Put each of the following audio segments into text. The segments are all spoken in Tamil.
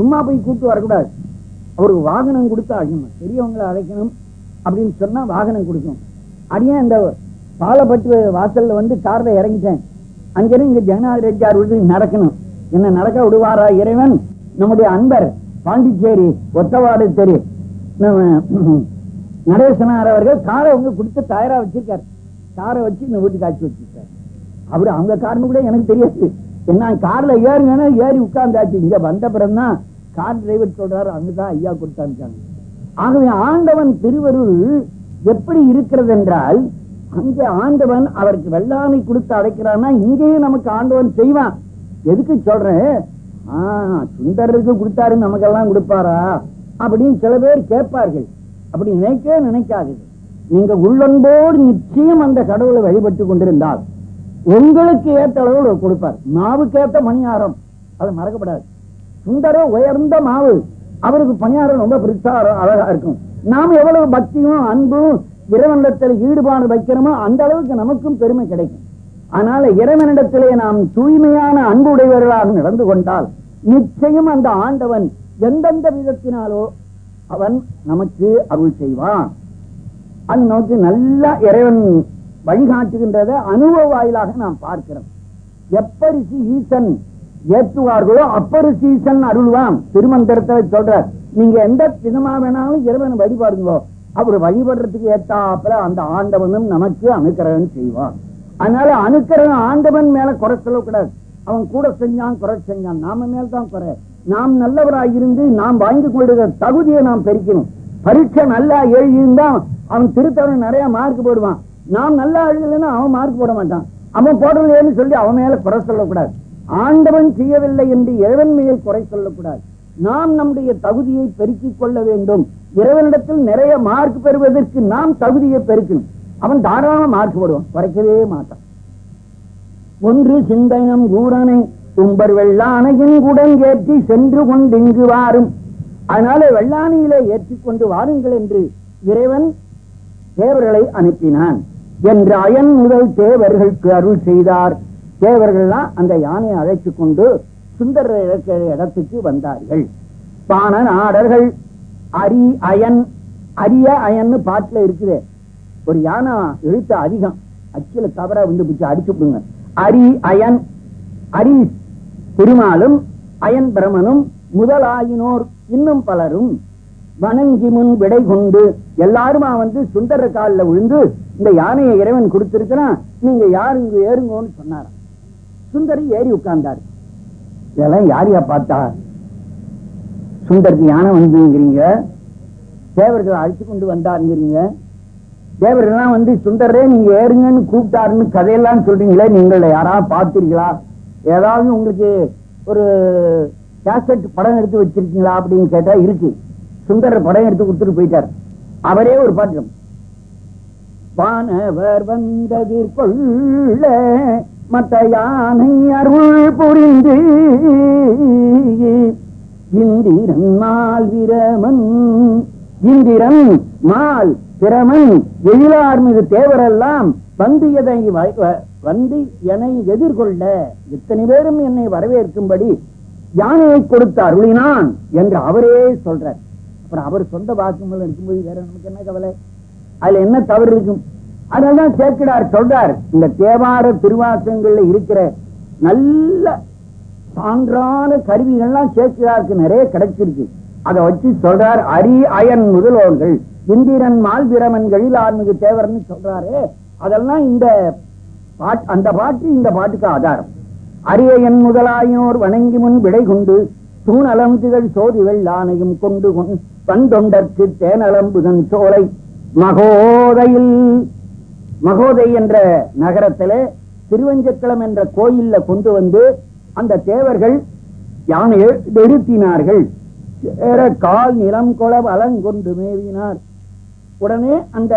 சும்மா போய் கூட்டு வரக்கூடாது. அவருக்கு வாகனம் கொடுத்து அழைக்கணும் பெரியவங்களை அழைக்கணும் அப்படின்னு சொன்னா வாகனம் கொடுக்கணும் அடியே இந்த பாலப்பட்டு வாசல்ல வந்து கார்ல இறங்கிட்டேன். அங்கிருந்து இங்க ஜெகநாத ரெட்டியார் வீட்டுக்கு நடக்கணும். என்ன நடக்க விடுவாரா இறைவன்? நம்முடைய அன்பர் பாண்டிச்சேரி ஒத்தவாடு தெரு. நம்ம நடேசனார் அவர்கள் காரை அவங்க கொடுத்து தயாரா வச்சிருக்காரு. காரை வச்சு இந்த வீட்டுக்கு ஆட்சி வச்சிருக்காரு. அவரு அவங்க காரணம் கூட எனக்கு தெரியாது. என்ன கார்ல ஏறுங்கன்னா ஏறி உட்கார்ந்தாச்சு. இங்க வந்த பிறகுதான் கார் டிரைவர் சொல்றாரு அங்கதான் ஐயா கொடுத்தாங்க. ஆகவே ஆண்டவன் திருவருள் எப்படி இருக்கிறது என்றால் அங்கே ஆண்டவன் அவருக்கு வெள்ளாமை கொடுத்து அடைக்கிறான்னா இங்கேயும் நமக்கு ஆண்டவன் செய்வான். எதுக்கு சொல்றேன்? ஆஹ் சுந்தருக்கு கொடுத்தாரு நமக்கெல்லாம் கொடுப்பாரா? அப்படின்னு சில பேர் கேட்பார்கள். அப்படி நினைக்கவே நினைக்காது நீங்க உள்ளன்போடு நிச்சயம் அந்த கடவுளை வழிபட்டு கொண்டிருந்தால் உங்களுக்கு ஏற்ற அளவு கொடுப்பார். மாவுக்கு ஏற்ற மணியாரம். அது மறக்கப்படாது. சுந்தர உயர்ந்த மாவு. அவருக்கு பணியாரம் ரொம்ப பெருசா அழகா இருக்கும். நாம் எவ்வளவு பக்தியும் அன்பும் இறைவனிடத்தில் ஈடுபாடு வைக்கிறோமோ அந்த அளவுக்கு நமக்கும் பெருமை கிடைக்கும். அதனால இறைவனிடத்திலே நாம் தூய்மையான அன்பு உடையவர்களாக நடந்து கொண்டால் நிச்சயம் அந்த ஆண்டவன் எந்தெந்த விதத்தினாலோ அவன் நமக்கு அருள் செய்வான். அது நமக்கு நல்ல இறைவன் வழிகாட்டுகின்றத அனுபவ வாயிலாக நாம் பார்க்கிறோம். எப்பரிசி ஈசன் ஏற்றுவார்களோ அப்பரு சீசன் அருள்வான். திருமந்திரத்தை சொல்றார் நீங்க எந்த விதமா வேணாலும் இறைவனை வழிபாடுங்களோ அவர் வழிபடுறதுக்கு ஏத்தாப்புல அந்த ஆண்டவனும் நமக்கு அனுக்கிரகம் செய்வான். அதனால அனுக்கிரகம் ஆண்டவன் மேல குறை சொல்லக்கூடாது அவன் கூட செஞ்சான் குறை செஞ்சான். நாம மேல்தான் குறை. நாம் நல்லவராக இருந்து நாம் வாங்கி கொள்கிற தகுதியை நாம் பெருக்கணும். பரீட்சை நல்லா எழுதியிருந்தான் அவன் திருத்தவன் நிறைய மார்க் போடுவான். நாம் நல்லா எழுதலைன்னா அவன் மார்க் போட மாட்டான். அவன் போடலையேன்னு சொல்லி அவன் மேல குறை சொல்லக்கூடாது ஆண்டவன் செய்யவில்லை என்று இறைவன் மேல் குறை சொல்லக்கூடாது. நாம் நம்முடைய தகுதியை பெருக்கிக் கொள்ள வேண்டும். இறைவனிடத்தில் நிறைய மார்க் பெறுவதற்கு நாம் தகுதியை பெருக்கணும். அவன் தாராளமா மார்க் போடுவான். குறைக்கவே மாட்டான். ஒன்று சிந்தனம் கூறனை தும்பர் வெள்ளானையின் குடங்கேற்றி சென்று கொண்டு இங்கு வாரும். அதனால வெள்ளானையிலே ஏற்றிக் கொண்டு வாருங்கள் என்று இறைவன் தேவர்களை அனுப்பினான். என்று அயன் முதல் தேவர்களுக்கு அருள் செய்தார். தேவர்கள்லாம் அந்த யானையை அழைத்துக் கொண்டு சுந்தர இருக்கிற இடத்துக்கு வந்தார்கள். பாணன் நாடர்கள் அரி அயன் அரிய அயன் பாட்டுல இருக்குது. ஒரு யானை எழுத்து அதிகம். அச்சில தவற வந்து பிடிச்சி அடிச்சு விடுங்க. அரி அயன் அரி பெருமாளும் அயன் பிரமனும் முதலாயினோர் இன்னும் பலரும் வணங்கி முன் விடை கொண்டு எல்லாருமா வந்து சுந்தர காலில் விழுந்து இந்த யானையை இறைவன் கொடுத்திருக்கிறான். நீங்க யாருங்க ஏறுங்கன்னு சொன்னாராம். சுந்தரி ஏறி உட்கார்ந்தாரு. இதெல்லாம் யாரையா பார்த்தா? சுந்தருக்கு யானை வந்துங்கிறீங்க? தேவர்களை அழைத்து கொண்டு வந்தாருங்கிறீங்க. தேவர்கள்லாம் வந்து சுந்தரே நீங்க ஏறுங்கன்னு கூப்பிட்டாருன்னு கதையெல்லாம் சொல்றீங்களே நீங்கள யாராவது பார்த்தீர்களா? ஏதாவது உங்களுக்கு ஒரு கேசட் படம் எடுத்து வச்சிருக்கீங்களா? அப்படின்னு கேட்டா இருக்கு. சுந்தரர் படம் எடுத்து கொடுத்துட்டு போயிட்டார். அவரே ஒரு பாட்டம் வானவர் வந்தது கொள்ள மத்த யானை அருள் புரிந்து இந்திரன் மால் விரமன் இந்திரன் மால் பிரமன் எழிலார் மீது தேவரெல்லாம் வந்து எதை வந்து என்னை எதிர்கொள்ள இத்தனை பேரும் என்னை வரவேற்கும்படி யானையை கொடுத்து அருளினான் என்று அவரே சொல்றார். அப்புறம் அவர் சொந்த வாக்குமூலம் இருக்கும்போது வேற நமக்கு என்ன கவலை? அதுல என்ன தவறு இருக்கும்? அதனால்தான் சேர்க்கிறார் சொல்றார். இந்த தேவார திருவாசங்கள்ல இருக்கிற நல்ல சான்றான கருவிகள்லாம் சேர்க்கிறாருக்கு நிறைய கிடைச்சிருக்கு. அதை வச்சு சொல்றார் அரி அயன் முதல்வர்கள் இந்திரன் மால்பிரமன் எழிலார்மிகு தேவர்னு சொல்றாரு. அதெல்லாம் இந்த பாட்டு அந்த பாட்டு இந்த பாட்டுக்கு ஆதாரம். அரியன் முதலாயினோர் வணங்கி முன் விடை கொண்டு தூணலம் திகழ் சோதிகள் ஆணையும் கொண்டு கொண் பந்தொண்டற்கு தேனலம்புதன் சோலை மகோதையில் மகோதை என்ற நகரத்திலே திருவஞ்சக்குளம் என்ற கோயில்ல கொண்டு வந்து அந்த தேவர்கள் யானையை நிறுத்தினார்கள் கால் நிலம் கொள அலங்கொண்டு மேவினார். உடனே அந்த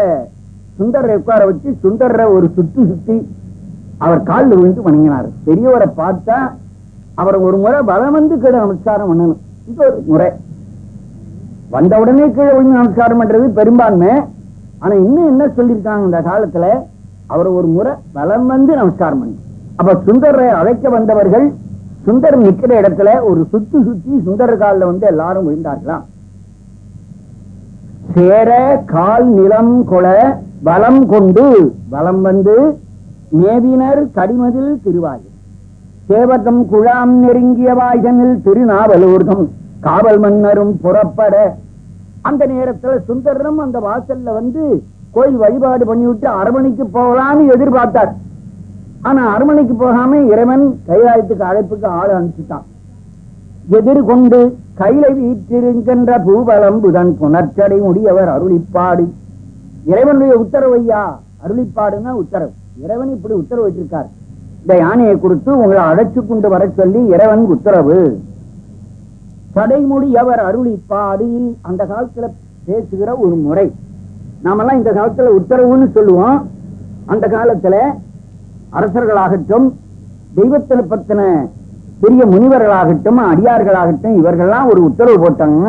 சுந்தரரை உட்கார வச்சு சுந்தரரை ஒரு சுத்தி சுத்தி அவர் காலில் விழுந்து வணங்கினார். பெரியவரை பார்த்தா அவர் ஒரு முறை பலம் வந்து கீழே நமஸ்காரம் பண்ணணும். இது ஒரு முறை. வந்த உடனே கீழே விழுந்து நமஸ்காரம் பண்றது பெரும்பான்மை. ஆனா இன்னும் என்ன சொல்லியிருக்காங்க இந்த காலத்துல? அவர் ஒரு முறை பலம் வந்து நமஸ்காரம் பண்ணி. அப்ப சுந்தரரை அழைக்க வந்தவர்கள் சுந்தர் நிக்கிற இடத்துல ஒரு சுத்தி சுத்தி சுந்தர் காலில் வந்து எல்லாரும் விழுந்தார்களாம் சேர கால் நிலம் கொள வலம் கொண்டு வலம் வந்து மேவினர் கடிமதில் திருவாயில். சேவகம் குழாம் நெருங்கிய வாயனில் திருநாவலூர்தம். காவல் மன்னரும் புறப்பட அந்த நேரத்துல சுந்தரனும் அந்த வாசல்ல வந்து கோயில் வழிபாடு பண்ணிவிட்டு அரமணிக்கு போகலான்னு எதிர்பார்த்தார். ஆனா அரமணிக்கு போகாம இறைவன் கைலாயத்துக்கு அழைப்புக்கு ஆள் அனுப்பிச்சுட்டான். எதிர்கொண்டு கையில வீற்றிருக்கின்ற பூபலம் புதன் புணர்ச்சடை முடியவர் அருளிப்பாடு. இறைவனுடைய உத்தரவையா அருளிப்பாடுன்னா உத்தரவு. இறைவன் இப்படி உத்தரவு வச்சிருக்கார். இந்த யானையை கொடுத்து உங்களை அழைச்சு கொண்டு வர சொல்லி இறைவன் உத்தரவு. சடைமுடியவர் அருளிப்பாடு அந்த காலத்துல பேசுகிற ஒரு முறை. நாமெல்லாம் இந்த காலத்துல உத்தரவுன்னு சொல்லுவோம். அந்த காலத்துல அரசர்களாகட்டும் தெய்வத்தில பத்தின பெரிய முனிவர்களாகட்டும் அடியார்களாகட்டும் இவர்கள்லாம் ஒரு உத்தரவு போட்டாங்க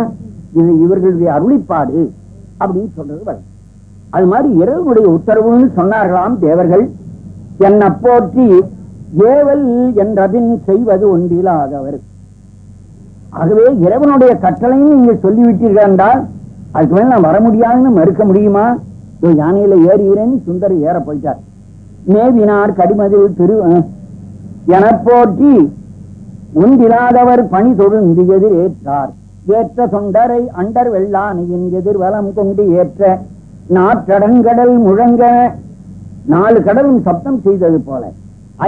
இது இவர்களுடைய அருளிப்பாடு அப்படின்னு சொல்றது வழக்கம். அது மாதிரி இறைவனுடைய உத்தரவுன்னு சொன்னார்களாம் தேவர்கள். என்னை போற்றி ஏவல் என்றபின் செய்வது ஒன்றிலாதவர். ஆகவே இறைவனுடைய கட்டளையும் நீங்க சொல்லிவிட்டீர்கள் என்றால் அதுக்கு மேல நான் வர முடியாதுன்னு மறுக்க முடியுமா? யானையில ஏறுகிறேன்னு சுந்தரி ஏற போயிட்டார். மேவினார் கடிமதில் திரு என போற்றி உண்டிலாதவர் பணி தொழுந்து எதிர் ஏற்றார் ஏற்ற தொண்டரை அண்டர் வெள்ளானையின் எதிர் வலம் கொண்டு ஏற்ற நாற்றடங்கடல் முழங்க நாலு கடலும் சப்தம் செய்தது போல.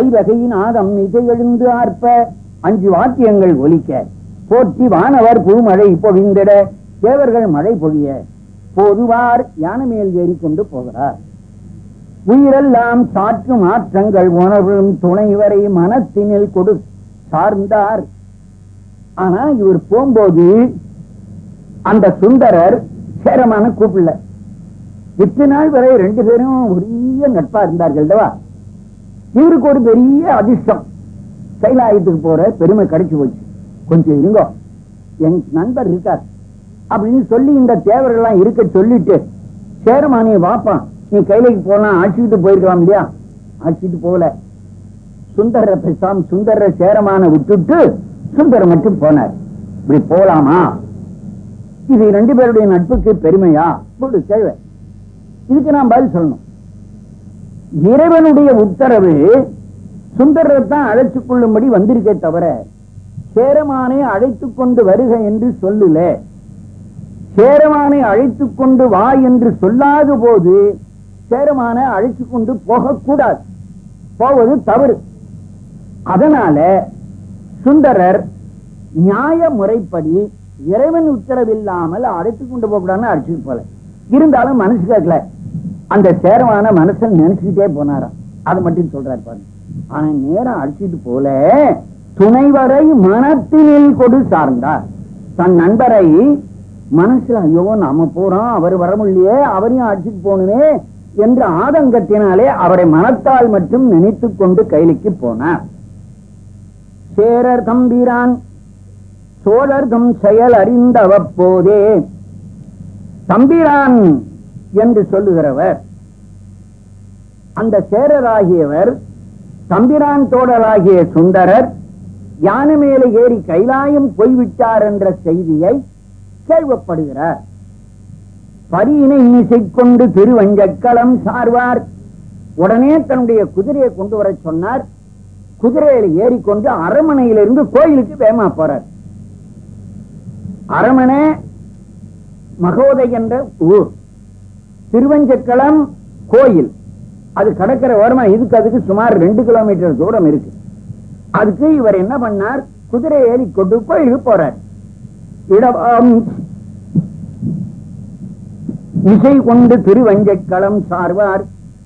ஐவகையின் ஆதம் இசை எழுந்து ஆர்ப்ப அஞ்சு வாக்கியங்கள் ஒலிக்க. போற்றி வானவர் புதுமழை பொழிந்திட தேவர்கள் மழை பொழிய போதுவார் யானை மேல் ஏறிக்கொண்டு போகிறார். உயிரெல்லாம் சாற்று மாற்றங்கள் உணர்வும் துணைவரை மனத்தினில் கொடு சார்ந்தார். ஆனா இவர் போகும்போது அந்த சுந்தரர் சேரமான கூப்பிடல இத்தனை நாள் வரை ரெண்டு பேரும் பெரிய நட்பா இருந்தார்கள் இவருக்கு ஒரு பெரிய அதிர்ஷ்டம். கைலாயத்துக்கு போற பெருமை கிடைச்சு போச்சு. கொஞ்சம் இருங்க. என் நண்பர் இருக்கார். அப்படின்னு சொல்லி இந்த தேவர்கள் எல்லாம் இருக்க சொல்லிட்டு சேரமானிய வாப்பான். நீ கைலைக்கு போனா ஆட்சிக்கிட்டு போயிருக்கலாம் இல்லையா? ஆட்சிட்டு போகல. சுந்தர பேசாம சுந்தர சேரமான விட்டுட்டு சுந்தரம் மட்டும் போனார். இப்படி போலாமா? இது ரெண்டு பேருடைய நட்புக்கு பெருமையா? இப்படி கேள்வி இதுக்கு நான் பதில் சொல்லணும். இறைவனுடைய உத்தரவு சுந்தரத்தான் அழைச்சு கொள்ளும்படி வந்திருக்கே தவிர சேரமானை அழைத்துக் கொண்டு வருக என்று சொல்லல. சேரமானை அழைத்துக் கொண்டு வா என்று சொல்லாத போது சேரமான அழைத்துக் கொண்டு போகக்கூடாது. போவது தவறு. அதனால சுந்தரர் நியாய முறைப்படி இறைவன் உத்தரவில்லாமல் அழைத்துக் கொண்டு போக அழைச்சிட்டு போல. இருந்தாலும் மனசு கேட்கல. அந்த சேரமான மனசன் நினைச்சுக்கிட்டே போனாராம். அது மட்டும் சொல்றாரு பாருங்க. ஆனா நேரம் அழைச்சிட்டு போல. துணைவரை மனத்தினில் கொடு சார்ந்தார். தன் நண்பரை மனசுல ஐயோ நாம போறோம் அவர் வர முடியே அவரையும் அடிச்சுட்டு போகணுமே என்ற ஆதங்கத்தினாலே அவரை மனத்தால் மட்டும் நினைத்து கொண்டு கைலிக்கு போனார். சேரர் தம்பிரான் சோழர் தம் செயல் அறிந்தவப்போதே. தம்பிரான் என்று சொல்லுகிறவர். அந்த சேரராகியவர் தம்பிரான் தோழராகிய சுந்தரர் யானை மேலே ஏறி கைலாயம் போய்விட்டார் என்ற செய்தியை கேள்வப்படுகிறார். பரியினை இசை கொண்டு திருவஞ்சக்களம் சார்வார். உடனே தன்னுடைய குதிரையை கொண்டு வர சொன்னார். குதிரையில ஏறிக்கொண்டு அரமனையிலிருந்து கோயிலுக்கு வேமா போறார். அரமனை மகோதை என்ற ஊர். திருவஞ்சக்களம் கோயில். அது கடற்கரை ஓரமா இதுக்கு அதுக்கு சுமார் ரெண்டு கிலோமீட்டர் தூரம் இருக்கு. அதுக்கு இவர் என்ன பண்ணார்? குதிரை ஏறி கொண்டு போய் போறார். இடவாம். இசை கொண்டு திருவஞ்சக்களம் சார்வார்.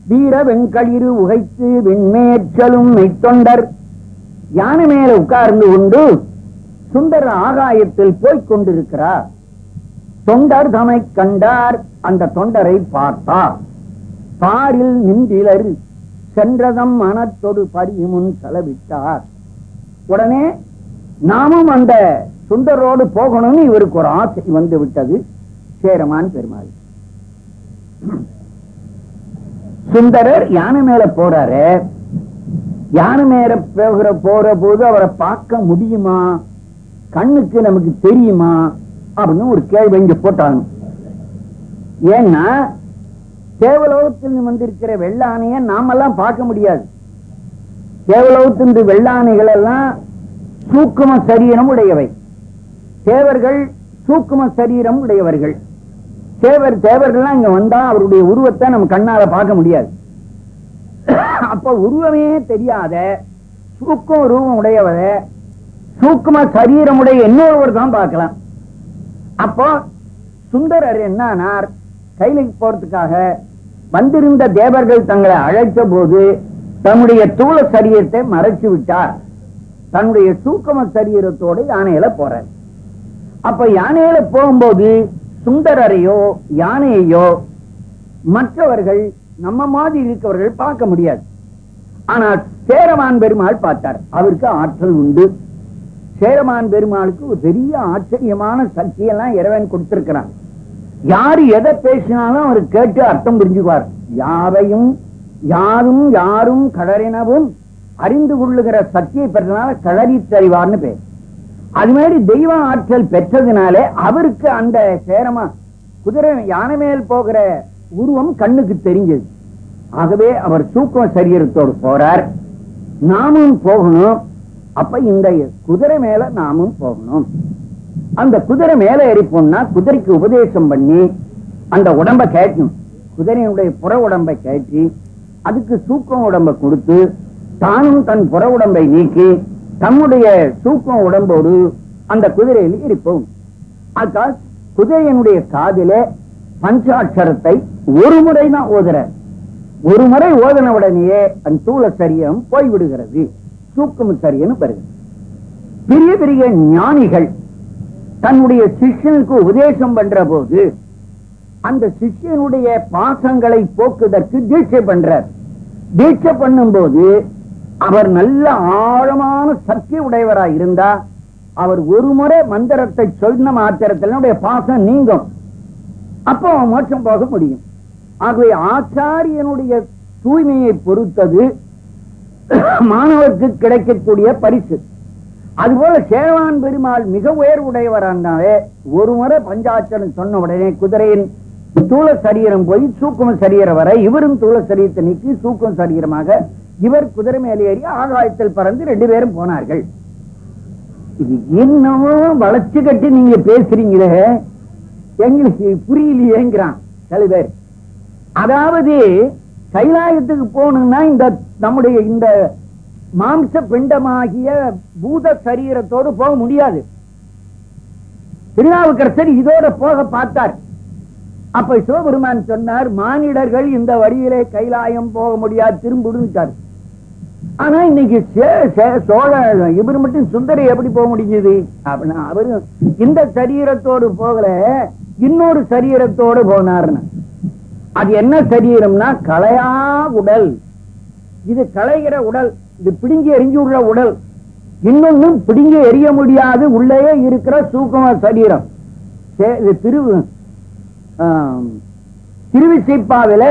வீர வெண்களிரு உகைத்து விண்மேற்றலும் மெய்த்தொண்டர். யானை மேல உட்கார்ந்து கொண்டு சுந்தர ஆகாயத்தில் போய்க் கொண்டிருக்கிறார். தொண்டர் தமை கண்டார். அந்த தொண்டரை பார்த்தார். பாரில் நின்றிலர். சென்றதம் மனத்தொடு பரியுமுன் செலவிட்டார். உடனே நாமும் அந்த சுந்தரோடு போகணும்னு இவருக்கு ஒரு ஆசை வந்து விட்டது. சேரமான் பெருமாள். சுந்தரர் யானை மேல போறாரு. யானை மேல போகிற போற போது அவரை பார்க்க முடியுமா? கண்ணுக்கு நமக்கு தெரியுமா? அப்படின்னு ஒரு கேள்வி இங்க போட்டாங்க. ஏன்னா தேவலோகத்தில் வந்திருக்கிற வெள்ளானைய நாமெல்லாம் பார்க்க முடியாது. தேவலோகத்தின் வெள்ளானைகள் எல்லாம் சூக்கும சரீரம் உடையவை. தேவர்கள் சூக்கும சரீரம் உடையவர்கள். தேவர் தேவர்கள்லாம் இங்க வந்தா அவருடைய உருவத்தை நம்ம கண்ணால பார்க்க முடியாது. அப்ப உருவமே தெரியாத சூக்கம் ரூபம் உடையவர சூக்கும சரீரமுடைய இன்னொருவர் தான் பார்க்கலாம். அப்போ சுந்தரர் என்னானார்? கைலுக்கு போறதுக்காக வந்திருந்த தேவர்கள் தங்களை அழைத்த போது தன்னுடைய தூள சரீரத்தை மறைச்சு விட்டார். தன்னுடைய சூக்கம சரீரத்தோட யானையில போறார். அப்ப யானையில போகும்போது சுந்தரரையோ யானையோ மற்றவர்கள் நம்ம மாதிரி இருக்கவர்கள் பார்க்க முடியாது. ஆனா சேரமான் பெருமாள் பார்த்தார். அவருக்கு ஆற்றல் உண்டு. சேரமான் பெருமாளுக்கு ஒரு பெரிய ஆச்சரியமான சக்தியெல்லாம் இறைவன் கொடுத்திருக்கிறான். யாரு எதை பேசினாலும் அவர் கேட்டு அர்த்தம் புரிஞ்சுக்குவார். யாரையும் யாரும் யாரும் கழறினவும் அறிந்து கொள்ளுகிற சக்தியை பெற்றனால கழறி தறிவார்னு பேர். அது மாதிரி தெய்வ ஆற்றல் பெற்றதுனாலே அவருக்கு அந்த சேரமா குதிரை யானை மேல் போகிற உருவம் கண்ணுக்கு தெரிஞ்சது. ஆகவே அவர் சூக்கம் சரீரத்தோடு போறார். நாமும் போகணும். அப்ப இந்த குதிரை மேல நாமும் போகணும். அந்த குதிரை மேல எரிப்போம்னா குதிரைக்கு உபதேசம் பண்ணி அந்த உடம்ப கேட்கணும். குதிரையினுடைய புற உடம்பை கேட்டி அதுக்கு சூக்கம் உடம்ப கொடுத்து தானும் தன் புற உடம்பை நீக்கி தம்முடைய சூக்கம் உடம்போடு அந்த குதிரையில் இருப்போம். அதுக்காக குதிரையனுடைய காதில பஞ்சாட்சரத்தை ஒரு முறை தான் ஓதுற. ஒரு முறை ஓதன உடனேயே அந்த தூள சரியம் போய்விடுகிறது. சூக்கம் சரியன்னு பெறுகிறது பெரிய பெரிய ஞானிகள் தன்னுடைய சிஷ்யனுக்கு உபதேசம் பண்ற போது அந்த சிஷ்யனுடைய பாசங்களை போக்குவதற்கு தீட்சை பண்றார். தீட்சை பண்ணும் போது அவர் நல்ல ஆழமான சக்தி உடையவராய் இருந்தா அவர் ஒரு முறை மந்திரத்தை சொன்ன மாத்திரத்தினுடைய பாசம் நீங்கும். அப்போ அவன் மோட்சம் போக முடியும். ஆகவே ஆச்சாரியனுடைய தூய்மையை பொறுத்தது மாணவருக்கு கிடைக்கக்கூடிய பரிசு. அதுபோல சேவான் பெருமாள் மிக உயர்வுடையவரானாலே ஒரு முறை பஞ்சாட்சரம் சொன்ன உடனே குதிரையின் தூள சரீரம் போய் சூக்கும சரீரம் வரை இவரும் தூள சரீரத்தை நீக்கி சூக்கம் சரீரமாக இவர் குதிரை மேலே ஏறி ஆகாயத்தில் பறந்து ரெண்டு பேரும் போனார்கள். இது இன்னமும் வளர்ச்சி கட்டி நீங்க பேசுறீங்களே. எங்களுக்கு புரியலையேங்கிறான் சில பேர். அதாவது கைலாயத்துக்கு போகணும்னா இந்த நம்முடைய இந்த மாம்ச பிண்டமாகிய பூத சரீரத்தோடு போக முடியாது. திருநாவுக்கரசர் இதோட போக பார்த்தார். அப்ப சிவபெருமான் சொன்னார் மானிடர்கள் இந்த வழியிலே கைலாயம் போக முடியாது திரும்பிடுட்டார் ஆனா இன்னைக்கு சே- சோழ இவர் மட்டும் சுந்தரி எப்படி போக முடிஞ்சது? அப்படின்னா அவரு இந்த சரீரத்தோடு போகல இன்னொரு சரீரத்தோடு போனார்னு. அது என்ன சரீரம்னா கலையா உடல். இது களைகிற உடல் இது பிடுங்கி எரிஞ்சு உள்ள உடல். இன்னொன்னும் பிடுங்கி எரிய முடியாது உள்ளே இருக்கிற சூக்கம சரீரம். இது திரு திருவிசைப்பாவில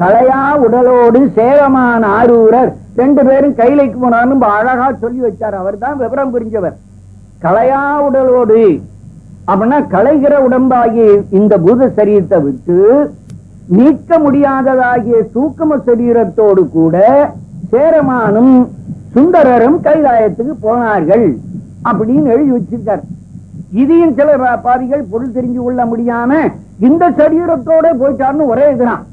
கலையா உடலோடு சேரமான ஆரூரர் ரெண்டு பேரும் கைலைக்கு போனாலும் அழகா சொல்லி வச்சார். அவர் தான் விவரம் புரிஞ்சவர். கலையா உடலோடு அப்படின்னா களைகிற உடம்பாகி இந்த பூத சரீரத்தை விட்டு நீக்க முடியாததாகிய சூக்கம சரீரத்தோடு கூட சேரமானும் சுந்தரரும் கைலாயத்துக்கு போனார்கள் அப்படின்னு எழுதி வச்சிருக்கார். இதையும் சில பாதிகள் பொருள் தெரிஞ்சு கொள்ள முடியாம இந்த சரீரத்தோட போயிட்டார்னு ஒரே இதுதான்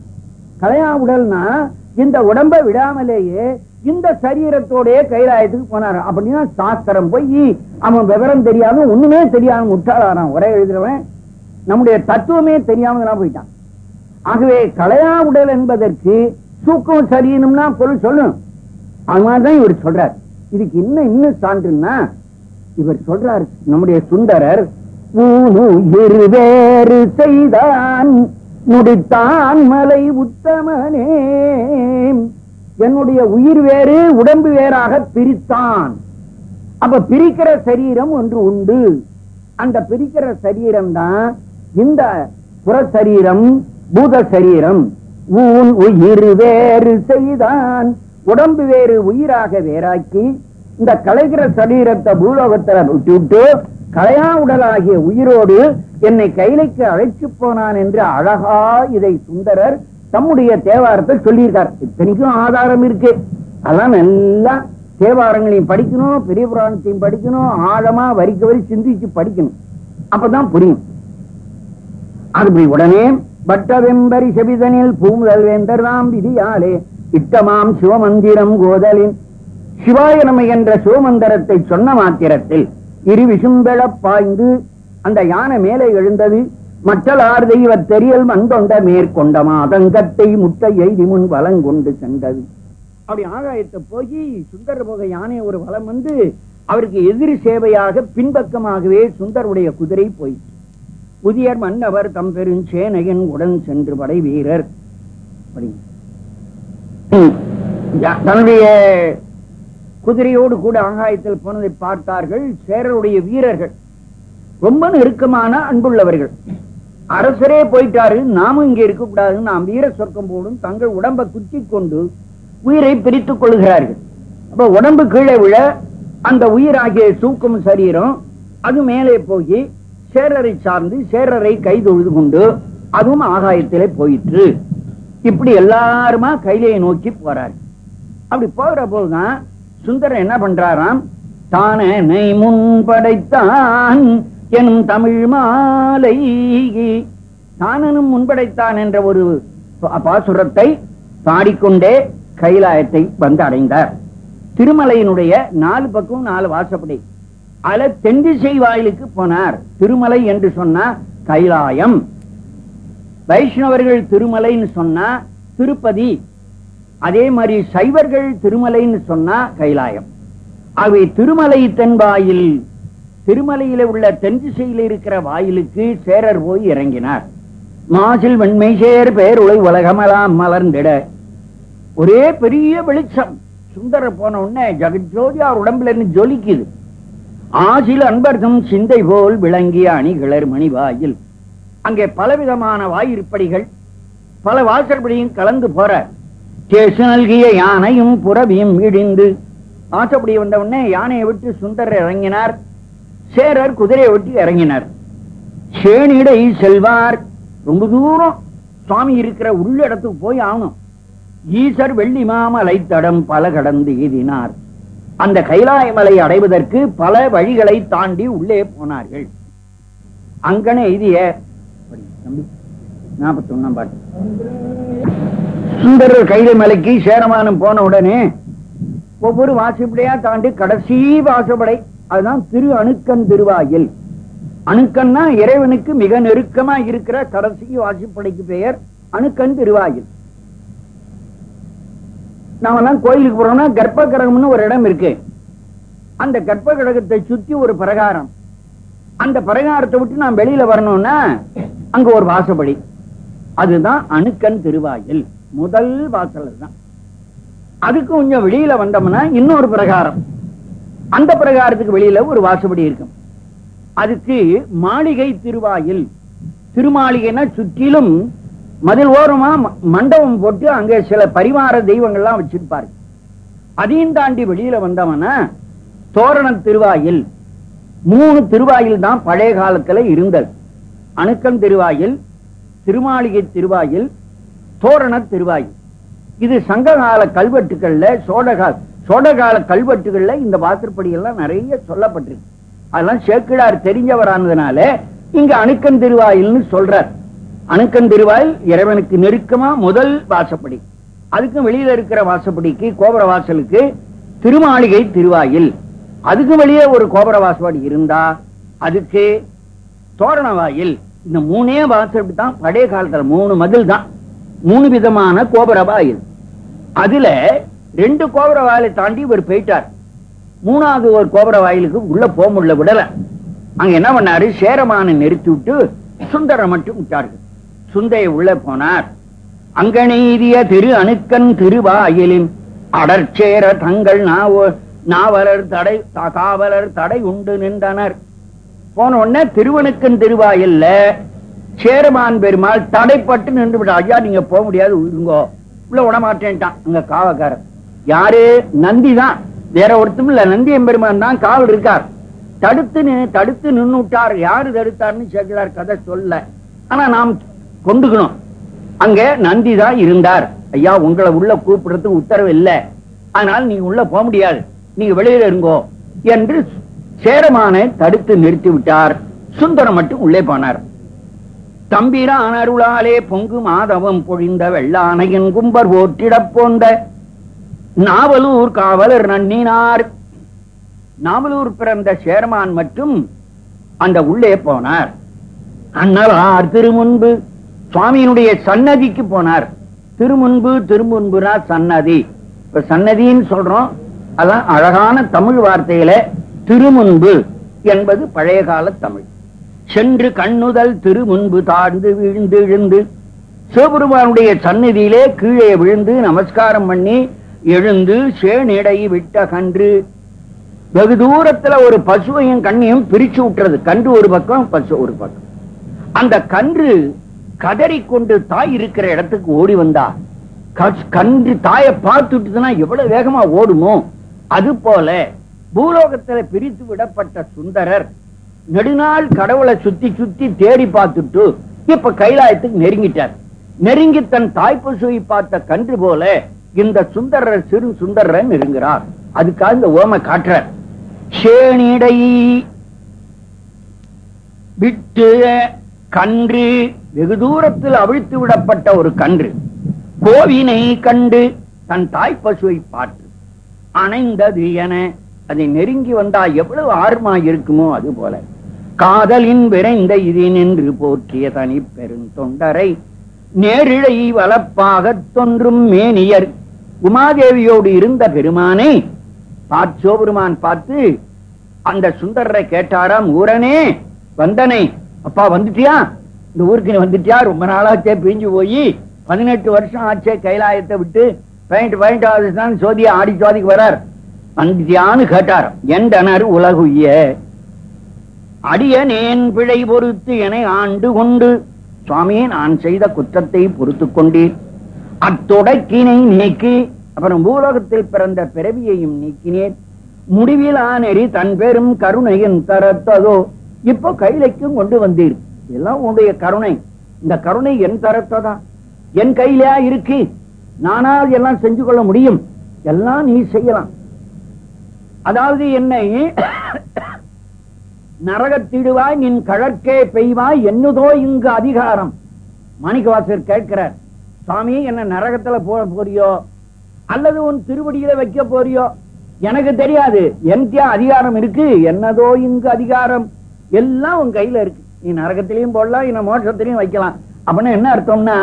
கலையா உடல்னா இந்த உடம்ப விடாமலேயே இந்த சரீரத்தோடயே கைலாயத்துக்கு போனார். அப்படின்னா சாஸ்திரம் போய் அவன் விவரம் தெரியாம ஒண்ணுமே தெரியாம முட்டாளாரான் ஒரே எழுதுறவன் நம்முடைய தத்துவமே தெரியாம போயிட்டான். ஆகவே கலையா உடல் என்பதற்கு சூக்கம் சரியணும்னா பொருள் சொல்லணும். அது மாதிரிதான் இவர் சொல்றார். இதுக்கு இன்னும் இன்னும் சான்றுன்னா இவர் சொல்றார் நம்முடைய சுந்தரர் ஊனு வேறு செய்தான். முடித்தான் மலை உத்தமனே. என்னுடைய உயிர் வேறு உடம்பு வேறாக பிரித்தான். அப்ப பிரிக்கிற சரீரம் ஒன்று உண்டு. அந்த பிரிக்கிற சரீரம் தான் இந்த புற சரீரம் பூத சரீரம் ஊன் உயிர் வேறு செய்தான். உடம்பு வேறு உயிராக வேறாக்கி இந்த கலைகிற சரீரத்தை பூலோகத்தில் விட்டு விட்டு கலையா உடலாகிய உயிரோடு என்னை கைலைக்கு அழைச்சு போனான் என்று அழகா இதை சுந்தரர் தம்முடைய தேவாரத்தை சொல்லியிருக்கார். இத்தனைக்கும் ஆதாரம் இருக்கு. அதான் நல்லா தேவாரங்களையும் படிக்கணும் பெரிய புராணத்தையும் படிக்கணும் ஆழமா வரிக்க வரி சிந்திச்சு படிக்கணும். அப்பதான் புரியும். அது உடனே பட்டவெம்பரி செபிதனில் பூமுதல் வேந்தர் தாம் விதியாலே இட்டமாம் சிவமந்திரம் கோதலின். சிவாய என்ற சிவமந்திரத்தை சொன்ன மாத்திரத்தில் இரு விசும்பெழ பாய்ந்து அந்த யானை மேலே எழுந்தது. மற்றலார் தெய்வ தெரியல் மந்தொண்ட மேற்கொண்ட மாதங்கத்தை முட்டை எய்தி முன் வலங்கொண்டு சென்றது. அப்படி ஆகாயத்தை போய் சுந்தர போக யானை ஒரு வலம் வந்து அவருக்கு எதிரி சேவையாக பின்பக்கமாகவே சுந்தருடைய குதிரை போயிற்று. புதியர் மன்னவர் தம் பெருஞ்சேனையன் உடன் சென்று படை வீரர். அப்படி. யா- தன்னுடைய குதிரையோடு கூட ஆகாயத்தில் போனதை பார்த்தார்கள் சேரருடைய வீரர்கள். ரொம்ப நெருக்கமான அன்புள்ளவர்கள். அரசரே போயிட்டாரு நாமும் இங்க இருக்க கூடாது நாம் வீர சொர்க்கம் போடும் தங்கள் உடம்பை குத்தி கொண்டு உயிரை பிரித்துக் கொள்கிறார்கள். அப்ப உடம்பு கீழே விழ அந்த உயிராகிய சூக்கும் சரீரம் அது மேலே போய் சேரரை சார்ந்து சேரரை கை தொழுது கொண்டு அதுவும் ஆகாயத்திலே போயிற்று. இப்படி எல்லாருமா கைலையை நோக்கி போறாரு அப்படி போகிற போதுதான் சுந்தரன் என்ன பண்றாராம்? தானனை முன் படைத்தான் எனும் தமிழ் மாலை. தானனும் முன்படைத்தான் என்ற ஒரு பாசுரத்தை பாடிக்கொண்டே கைலாயத்தை வந்து அடைந்தார். திருமலையினுடைய நாலு பக்கம் நாலு வாசப்படி. அல தென்திசை வாயிலுக்கு போனார். திருமலை என்று சொன்னா கைலாயம். வைஷ்ணவர்கள் திருமலைன்னு சொன்னா திருப்பதி. அதே மாதிரி சைவர்கள் திருமலைன்னு சொன்னா கைலாயம். ஆகவே திருமலை தென்பாயில் திருமலையில உள்ள தென் திசையில் இருக்கிற வாயிலுக்கு சேரர் போய் இறங்கினார். மாசில் வெண்மை சேர் பேருளை உலகமெல்லாம் மலர்ந்திட. ஒரே பெரிய வெளிச்சம். சுந்தரர் போன உடனே ஜெகஜோதி அவர் உடம்புல இருந்து ஜொலிக்குது. ஆசில் அன்பர்தம் சிந்தை போல் விளங்கிய அணிகிளர் மணிவாயில். அங்கே பலவிதமான வாயிருப்படிகள் பல வாசற்படியும் கலந்து போற கேசு நல்கிய யானையும் புறவியும் இடிந்து. வாசப்படி வந்த உடனே யானையை விட்டு சுந்தரர் இறங்கினார். சேரர் குதிரையை விட்டு இறங்கினார். சேனிடை செல்வார். ரொம்ப தூரம் சுவாமி இருக்கிற உள்ள இடத்துக்கு போய் ஆகணும். ஈசர் வெள்ளி மாமலை தடம் பல கடந்து எதினார் அந்த கைலாய மலை அடைவதற்கு பல வழிகளை தாண்டி உள்ளே போனார்கள். அங்கன எய்திய நாற்பத்தி ஒன்னாம் பாட்டு. சுந்தரர் கைல மலைக்கு சேரமானம் போன உடனே ஒவ்வொரு வாசப்படையா தாண்டி கடைசி வாசப்படை அதுதான் திரு அணுக்கன் திருவாயில். அணுக்கன்னா இறைவனுக்கு மிக நெருக்கமா இருக்கிற கடைசி வாசிப்படைக்கு பெயர் அணுக்கன் திருவாயில். நாம கோயிலுக்கு போறோம்னா கர்ப்ப கிரகம்னு ஒரு இடம் இருக்கு. அந்த கர்ப்ப கிரகத்தை சுத்தி ஒரு பிரகாரம். அந்த பிரகாரத்தை விட்டு நான் வெளியில வரணும்னா அங்க ஒரு வாசப்படி அதுதான் அணுக்கன் திருவாயில். முதல் வாசல் தான். அதுக்கு கொஞ்சம் வெளியில வந்தோம்னா இன்னொரு பிரகாரம். அந்த பிரகாரத்துக்கு வெளியில ஒரு வாசப்படி இருக்கும். அதுக்கு மாளிகை திருவாயில். திருமாளிகைன்னா சுற்றிலும் மதில் ஓரமா மண்டபம் போட்டு அங்க சில பரிவார தெய்வங்கள்லாம் வச்சிருப்பாரு. அதையும் தாண்டி வெளியில வந்தவனா தோரண திருவாயில். மூணு திருவாயில் தான் பழைய காலத்துல இருந்தது. அணுக்கன் திருவாயில் திருமாளிகை திருவாயில் தோரண திருவாயில் இது சங்ககால கல்வெட்டுகள்ல சோழகால சோழகால கல்வெட்டுகள்ல இந்த வாசற்படி எல்லாம் நிறைய சொல்லப்பட்டிருக்கு. அதெல்லாம் சேக்கிழார் தெரிஞ்சவரானதுனால இங்க அணுக்கன் திருவாயில்னு சொல்றார். அணுக்கன் திருவாயில் இறைவனுக்கு நெருக்கமா முதல் வாசப்படி. அதுக்கும் வெளியில இருக்கிற வாசப்படிக்கு கோபுர வாசலுக்கு திருமாளிகை திருவாயில். அதுக்கு வெளியே ஒரு கோபுர வாசப்படி இருந்தா அதுக்கு தோரண வாயில் இந்த மூணே வாசல் தான் பழைய காலத்துல மூணு மதில் தான் மூணு விதமான கோபுர வாயில் அதுல ரெண்டு கோபுர வாயிலை தாண்டி இவர் போயிட்டார். மூணாவது ஒரு கோபுர வாயிலுக்கு உள்ள போக முடியல விடல. அங்க என்ன பண்ணாரு? சேரமான நிறுத்தி விட்டு சுந்தரம் மட்டும் விட்டார்கள். சுந்தைய உள்ள போனார். அங்கனெய்திய திரு அணுக்கன் திருவாயிலின் அடர்ச்சேர தங்கள் நாவோ நாவலர் தடை காவலர் தடை உண்டு நின்றனர். போன உடனே திருவனுக்கன் திருவாயில்ல சேருமான் பெருமாள் தடைப்பட்டு நின்று விட ஐயா நீங்க போக முடியாது உயிருங்கோ உள்ள விட மாட்டேன்ட்டான் அங்க காவக்காரர் யாரு? நந்தி தான். வேற ஒருத்தரும் இல்ல. நந்தி எம்பெருமான் தான் காவல் இருக்கார். தடுத்து தடுத்து நின்னு விட்டார் யாரு தடுத்தார்னு சேர்க்கிறார் கதை சொல்ல. ஆனா நாம் கொண்டுக்கணும். அங்க நந்தி தான் இருந்தார். ஐயா உங்களை உள்ள கூப்பிடுறதுக்கு உத்தரவு இல்லை. அதனால நீங்க உள்ள போக முடியாது. நீங்க வெளியில இருங்கோ என்று சேரமானை தடுத்து நிறுத்தி விட்டார். சுந்தரம் மட்டும் உள்ளே போனார். தம்பிரான் அருளாலே பொங்கு மாதவம் பொழிந்த வெள்ளானையின் கும்பர் போற்றிடப் போந்த நாவலூர் காவலர் நன்னினார். நாவலூர் பிறந்த சேர்மான் மட்டும் அந்த உள்ளே போனார். அண்ணலார் திருமுன்பு சுவாமியினுடைய சன்னதிக்கு போனார். திருமுன்பு திருமுன்புனா சன்னதி. இப்ப சன்னதின்னு சொல்றோம். அதான் அழகான தமிழ் வார்த்தையில திருமுன்பு என்பது பழைய கால தமிழ். சென்று கண்ணுதல் திரு முன்பு தாழ்ந்து விழுந்து விழுந்து சிவபெருமானுடைய சந்நிதியிலே கீழே விழுந்து நமஸ்காரம் பண்ணி எழுந்து சேனிடை விட்ட கன்று. வெகு தூரத்துல ஒரு பசுவையும் கண்ணையும் பிரிச்சு விட்டுறது. கன்று ஒரு பக்கம் பசு ஒரு பக்கம். அந்த கன்று கதறிக்கொண்டு தாய் இருக்கிற இடத்துக்கு ஓடி வந்தா கன்று தாயை பார்த்துட்டுதுன்னா எவ்வளவு வேகமா ஓடுமோ? அது போல பூலோகத்துல பிரித்து விடப்பட்ட சுந்தரர் நெடுநாள் கடவுளை சுத்தி சுத்தி தேடி பார்த்துட்டு இப்ப கைலாயத்துக்கு நெருங்கிட்டார். நெருங்கி தன் தாய் பசுவை பார்த்த கன்று போல இந்த சுந்தரர் சிறு சுந்தரர் நெருங்கிறார் அதுக்காக இந்த ஓமை காட்டுறார். சேனிடை விட்டு கன்று வெகு தூரத்தில் அவிழ்த்து விடப்பட்ட ஒரு கன்று. கோவினை கண்டு தன் தாய் பசுவை பார்த்து. அணைந்தது என அதை நெருங்கி வந்தா எவ்வளவு ஆர்மா இருக்குமோ அது போல. காதலின் விரைந்த இது நின்று போற்றிய தனி பெருந்தொண்டரை நேரிழை வளப்பாகத் தொன்றும் மேனியர் உமாதேவியோடு இருந்த பெருமானை பார்த்து பார்த்து அந்த சுந்தரரை கேட்டாராம் ஊரனே வந்தனே அப்பா வந்துட்டியா? இந்த ஊருக்கு நீ வந்துட்டியா? ரொம்ப நாளாச்சே பிரிஞ்சு போய் பதினெட்டு வருஷம் ஆச்சே கைலாயத்தை விட்டு பெயிண்ட் பெயிண்ட் ஆகுதுதான் சோதிய ஆடி சோதிக்கு வரார். வந்துட்டியான்னு கேட்டார் எண்டனர் உலகுய்ய அடியனேன் பிழை பொறுத்து என ஆண்டு கொண்டு. சுவாமியே நான் செய்த குற்றத்தை பொறுத்துக் கொண்டீர். அத்தொடக்கினை நீக்கி அப்புறம் பூலோகத்தில் பிறந்த பிறவியையும் நீக்கினேன். முடிவிலா நெறி தன் பெரும் கருணையின் தரத்ததோ இப்போ கைலைக்கும் கொண்டு வந்தீர். எல்லாம் உன்னுடைய கருணை. இந்த கருணை என் தரத்ததா? என் கையிலயா இருக்கு நானா எல்லாம் செஞ்சு கொள்ள முடியும். எல்லாம் நீ செய்யலாம். அதாவது என்னை நரகத்திடுவாய் நின் கழற்கே பெய்வாய் என்னதோ இங்கு அதிகாரம். மாணிக்கவாசர் கேட்கிறார் சுவாமி என்ன நரகத்துல போட போறியோ? அல்லது உன் திருவடியில வைக்க போறியோ? எனக்கு தெரியாது. என்கிட்ட அதிகாரம் இருக்கு. என்னதோ இங்கு அதிகாரம். எல்லாம் உன் கையில இருக்கு. நீ நரகத்திலையும் போடலாம் என்ன மோட்சத்திலையும் வைக்கலாம். அப்படின்னா என்ன அர்த்தம்னா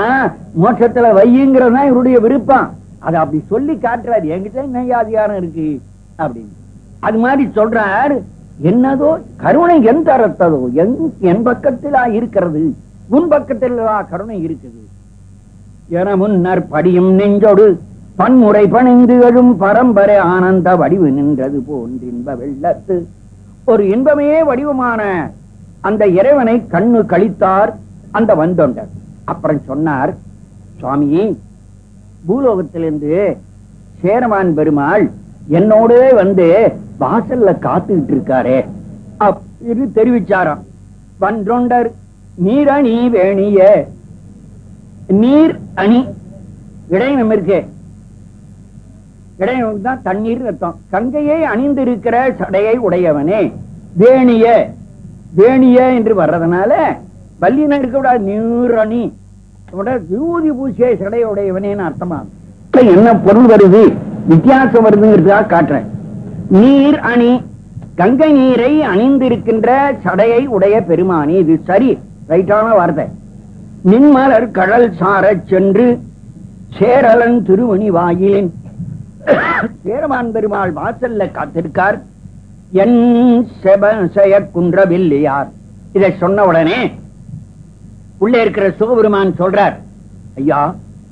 மோட்சத்துல வையுங்கிறதா இவருடைய விருப்பம். அதை அப்படி சொல்லி காட்டுறாரு. என்கிட்ட என்ன அதிகாரம் இருக்கு. அப்படின்னு. அது மாதிரி சொல்றாரு என்னதோ கருணை என் தரத்ததோ என் என் பக்கத்திலா இருக்கிறது உன் பக்கத்திலா கருணை இருக்குது. என முன்னர் படியும் நெஞ்சொடு பன்முறை பணிந்து எழும் பரம்பரை ஆனந்த வடிவு நின்றது போன்றின்ப வெள்ளத்து. ஒரு இன்பமே வடிவமான அந்த இறைவனை கண்ணு கழித்தார் அந்த வந்தொண்டர். அப்புறம் சொன்னார் சுவாமி பூலோகத்திலிருந்து சேரமான் பெருமாள் என்னோட வந்து வாசல்ல காத்துக்கிட்டு இருக்காரே அப்படின்னு தெரிவிச்சாராம். வன்றொண்டர் நீரணி வேணிய நீர் அணி இடையம் இருக்கே. இடையம் தான் தண்ணீர் ரத்தம் கங்கையை அணிந்திருக்கிற சடையை உடையவனே வேணிய வேணிய என்று வர்றதுனால வல்லின இருக்கக்கூடாது நீரணி. விபூதி பூசிய சடையை உடையவனேன்னு அர்த்தமா என்ன பொருள் வருது? வித்தியாசம் வருதுங்கிறதுக்காக காட்டுறேன். நீர் அணி கங்கை நீரை அணிந்திருக்கின்ற சடையை உடைய பெருமானி இது சரி ரைட்டான வார்த்தை. நின்மலர் கடல் சாரச் சென்று சேரலன் திருவணி வாயிலின். சேரமான் பெருமாள் வாசல்ல காத்திருக்கார். என் செபசய குன்றவில்லையார் இதை சொன்ன உடனே உள்ளே இருக்கிற சிவபெருமான் சொல்றார் ஐயா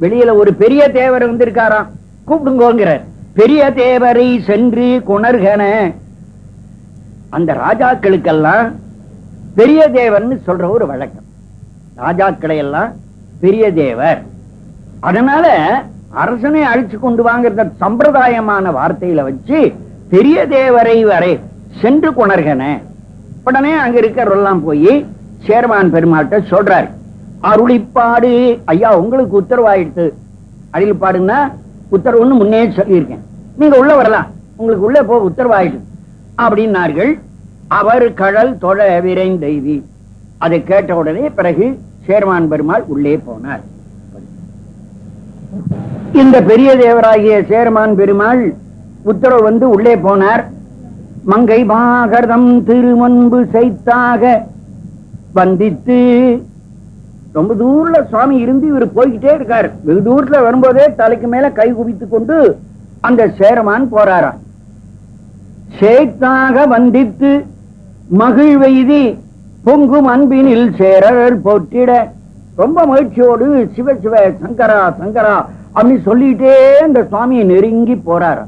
வெளியில ஒரு பெரிய தேவர் வந்திருக்காராம். கூப்பிடுங்கோங்கிறார். பெரிய தேவரை சென்று குணர்கன. அந்த ராஜாக்களுக்கெல்லாம் பெரிய தேவன் சொல்ற ஒரு வழக்கம். ராஜாக்களை எல்லாம் பெரிய தேவர். அதனால அரசனை அழிச்சு கொண்டு வாங்கிறத சம்பிரதாயமான வார்த்தையில வச்சு பெரிய தேவரை வரை சென்று குணர்கன. உடனே அங்க இருக்கிறவரெல்லாம் போய் சேர்மான் பெருமாள்கிட்ட சொல்றாரு. அருளிப்பாடு. ஐயா உங்களுக்கு உத்தரவாயிடுத்து. அருளிப்பாடுன்னா உத்தரவுன்னு முன்னே சொல்லியிருக்கேன். நீங்க உள்ள வரலாம். உங்களுக்கு உள்ள போக உத்தரவாயிடும். அப்படின்னார்கள் அவர் கடல் தொழ விரைந்தெய்தி. அதை கேட்ட உடனே பிறகு சேர்மான் பெருமாள் உள்ளே போனார். இந்த பெரிய தேவராகிய சேர்மான் பெருமாள் உத்தரவு வந்து உள்ளே போனார். மங்கை பாகர்தம் திருமன்பு செய்தாக வந்தித்து ரொம்ப தூரல சுவாமி இருந்து இவர் போய்கிட்டே இருக்காரு. வெகு தூரத்துல வரும்போதே தலைக்கு மேல கை குவித்து கொண்டு அந்த சேரமான் போறாராம். சேத்தாக வந்தித்து மகிழ்வெய்தி பொங்கும் அன்பினில் சேரர் போற்றிட. ரொம்ப மகிழ்ச்சியோடு சிவ சிவ சங்கரா சங்கரா அப்படின்னு சொல்லிட்டே இந்த சுவாமியை நெருங்கி போறார்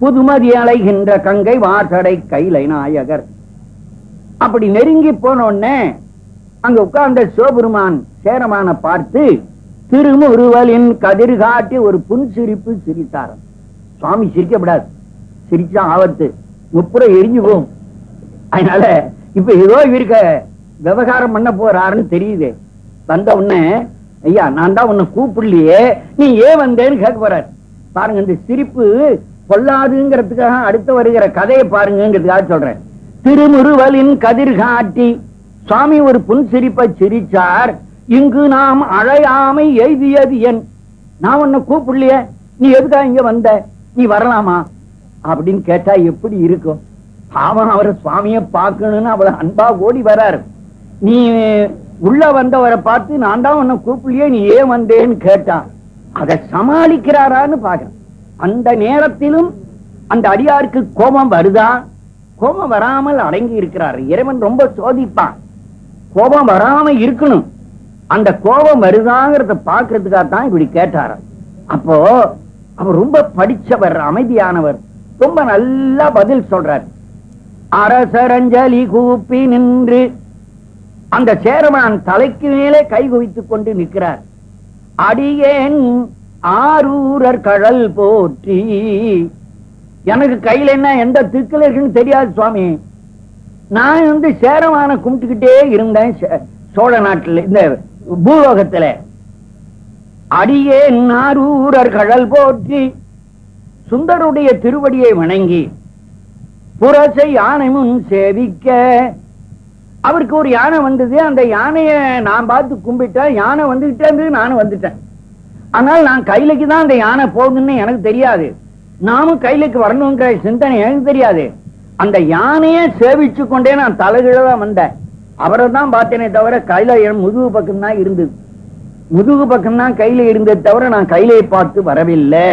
புதுமதி அலைகின்ற கங்கை வாசடை கைலை நாயகர். அப்படி நெருங்கி போன உடனே அங்க உட்கார்ந்த சிவபெருமான் சேரமான பார்த்து திருமுருவலின் கதிர் காட்டி ஒரு புன் சிரிப்பு சிரித்தார் சுவாமி சிரிக்கப்படாது. சிரிச்சா ஆபத்து. முப்புறம் எரிஞ்சு போகும். அதனால இப்ப ஏதோ இருக்க விவகாரம் பண்ண போறாருன்னு தெரியுது. வந்த உடனே ஐயா நான் தான் உன்னை கூப்பிடலையே நீ ஏன் வந்தேன்னு கேட்க போறாரு. பாருங்க இந்த சிரிப்பு கொல்லாதுங்கிறதுக்காக அடுத்து வருகிற கதையை பாருங்கிறதுக்காக சொல்றேன். திருமுருவலின் கதிர் காட்டி சுவாமி ஒரு புன் சிரிப்பை சிரிச்சார் இங்கு நாம் அழையாமை எய்தியது என். நான் உன்னை கூப்பிடலையே. நீ எதுக்கா இங்க வந்த? நீ வரலாமா? அப்படின்னு கேட்டா எப்படி இருக்கும்? பாவம் அவரை சுவாமிய பார்க்கணும்னு அவளை அன்பா ஓடி வராரு. நீ உள்ள வந்தவரை பார்த்து நான் தான் உன்னை கூப்பிடலையே நீ ஏன் வந்தேன்னு கேட்டான். அதை சமாளிக்கிறாரான்னு பாக்குறேன் அந்த நேரத்திலும் அந்த அடியாருக்கு கோபம் வருதா? கோபம் வராமல் அடங்கி இருக்கிறார். இறைவன் ரொம்ப சோதிப்பான். கோபம் வராம இருக்கணும். அந்த கோபம் வருதாங்கிறத பாக்குறதுக்காக தான் இப்படி கேட்டார. அப்போ அவர் ரொம்ப படிச்சவர் அமைதியானவர். ரொம்ப நல்லா பதில் சொல்றார். அரசரஞ்சலி கூப்பி நின்று அந்த சேரமான் தலைக்கு மேலே கை குவித்துக் கொண்டு நிற்கிறார். அடியேன் ஆரூரர் கடல் போற்றி. எனக்கு கையில என்ன எந்த திக்கில் இருக்குன்னு தெரியாது சுவாமி. நான் வந்து சேரமான கும்பிட்டுக்கிட்டே இருந்தேன் சோழ நாட்டில் இந்த பூலோகத்துல. அடியே நாரூரர் கடல் போற்றி சுந்தருடைய திருவடியை வணங்கி புரசை யானை முன் சேவிக்க. அவருக்கு ஒரு யானை வந்தது. அந்த யானைய நான் பார்த்து கும்பிட்டேன் யானை வந்துகிட்டே இருந்தது நானும் வந்துட்டேன். ஆனால் நான் கையிலுக்கு தான் அந்த யானை போகுதுன்னு எனக்கு தெரியாது. நாமும் கையிலுக்கு வரணுங்கிற சிந்தனை எனக்கு தெரியாது. அந்த யானையே சேவிச்சு கொண்டே நான் தலைகீழதான் வந்தேன். அவரை தான் பார்த்தேனே தவிர கையில என் முதுகு பக்கம் தான் இருந்தது. முதுகு பக்கம் தான் கையில இருந்தது தவிர நான் கையிலே பார்த்து வரவில்லை.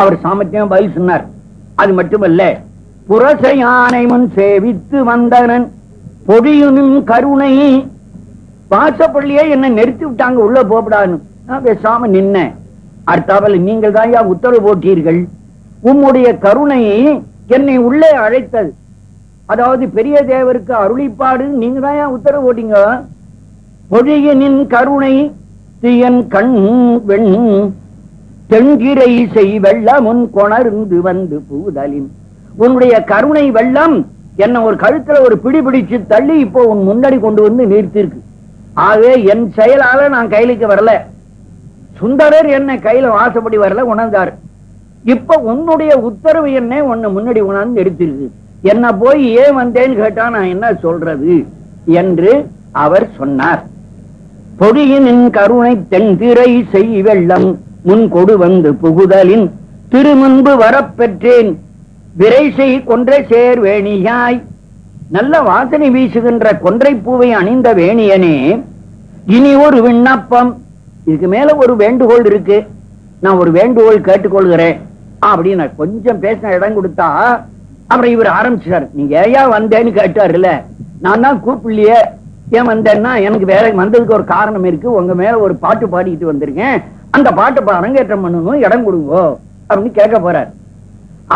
அவர் சாமர்த்தியம் பதில் சொன்னார். அது மட்டுமல்ல புரச யானை முன் சேவித்து வந்தனன் பொடியுனும் கருணை. வாசப்பள்ளியே என்ன நிறுத்தி விட்டாங்க உள்ள போகப்படாதுன்னு. நான் பேசாம நின்னேன். அடுத்தாவல் நீங்கள் தான் உத்தரவு போட்டீர்கள். உம்முடைய கருணையை என்னை உள்ளே அழைத்தது அதாவது பெரிய தேவருக்கு அருளிப்பாடு நீங்க தான் உத்தரவு போட்டீங்க? பொழியனின் கருணை தியன் கண் வெண் தென்கிரை செய் உன் கொணர்ந்து வந்து பூதலின். உன்னுடைய கருணை வெள்ளம் என்ன ஒரு கழுத்துல ஒரு பிடி பிடிச்சு தள்ளி இப்போ உன் முன்னாடி கொண்டு வந்து நிறுத்திருக்கு. ஆகவே என் செயலால நான் கையிலுக்கு வரல. சுந்தரர் என்ன கையில வாசப்படி வரல உணர்ந்தார். இப்ப உன்னுடைய உத்தரவு என்ன உன்னை முன்னாடி உணர்ந்து எடுத்திருக்கு என்ன போய் ஏன் வந்தேன்னு கேட்டா நான் என்ன சொல்றது? என்று அவர் சொன்னார். பொடியினின் கருணை தென்திரை செய் வெள்ளம் முன் கொடு வந்து புகுதலின். திருமுன்பு வரப்பெற்றேன் விரைசை கொன்றை சேர் வேணியாய். நல்ல வாசனை வீசுகின்ற கொன்றை பூவை அணிந்த வேணியனே இனி ஒரு விண்ணப்பம். இதுக்கு மேல ஒரு வேண்டுகோள் இருக்கு. நான் ஒரு வேண்டுகோள் கேட்டுக்கொள்கிறேன். அப்படின்னு கொஞ்சம் பேசின இடம் கொடுத்தா அப்புறம் இவர் ஆரம்பிச்சார் நீங்க ஏயா வந்தேன்னு கேட்டாருல்ல? நான் தான் கூப்பிடலையே. ஏன் வந்தேன்னா எனக்கு வேற வந்ததுக்கு ஒரு காரணம் இருக்கு. உங்க மேல ஒரு பாட்டு பாடிட்டு வந்திருக்கேன். அந்த பாட்டு அரங்கேற்றம் பண்ணணும் இடம் கொடுங்கோ அப்படின்னு கேட்க போறார்.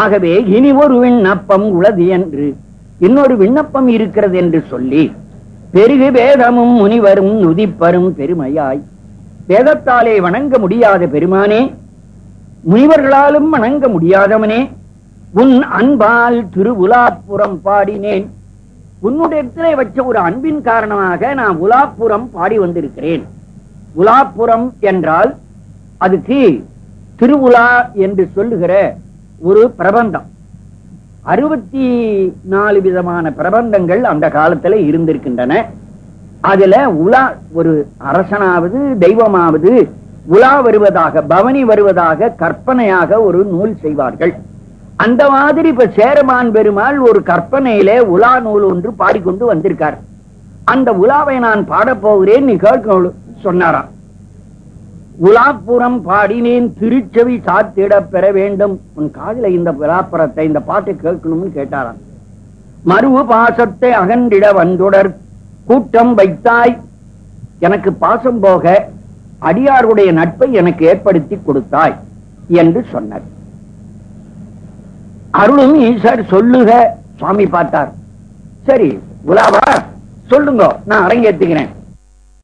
ஆகவே இனி ஒரு விண்ணப்பம் உளது என்று இன்னொரு விண்ணப்பம் இருக்கிறது என்று சொல்லி பெருகு வேதமும் முனிவரும் நுதிப்பரும் பெருமையாய் வேதத்தாலே வணங்க முடியாத பெருமானே முனிவர்களாலும் வணங்க முடியாதவனே உன் அன்பால் திருவுலாப்புறம் பாடினேன். உன்னுடைய வச்ச ஒரு அன்பின் காரணமாக நான் உலாப்புறம் பாடி வந்திருக்கிறேன். உலாப்புறம் என்றால் அதுக்கு திருவுலா என்று சொல்லுகிற ஒரு பிரபந்தம். அறுபத்தி நாலு விதமான பிரபந்தங்கள் அந்த காலத்துல இருந்திருக்கின்றன. அதுல உலா ஒரு அரசனாவது தெய்வமாவது உலா வருவதாக பவனி வருவதாக கற்பனையாக ஒரு நூல் செய்வார்கள். அந்த மாதிரி இப்ப சேரமான் பெருமாள் ஒரு கற்பனையிலே உலா நூல் ஒன்று பாடிக்கொண்டு வந்திருக்கார். அந்த உலாவை நான் பாடப் போகிறேன் நீ கேட்க சொன்னாராம். உலாப்புறம் பாடினேன் திருச்செவி சாத்திட பெற வேண்டும். உன் காதல இந்த விழாப்புறத்தை இந்த பாட்டை கேட்கணும்னு கேட்டாராம். மருவு பாசத்தை அகன்றிட வந்துடர் கூட்டம் வைத்தாய். எனக்கு பாசம் போக அடியாருடைய நட்பை எனக்கு ஏற்படுத்தி கொடுத்தாய் என்று சொன்னார். அருளும் ஈஸ்வர் சொல்லுக சுவாமி பார்த்தார். சரி உலாவா? சொல்லுங்க நான் அரங்கேற்றுகிறேன்.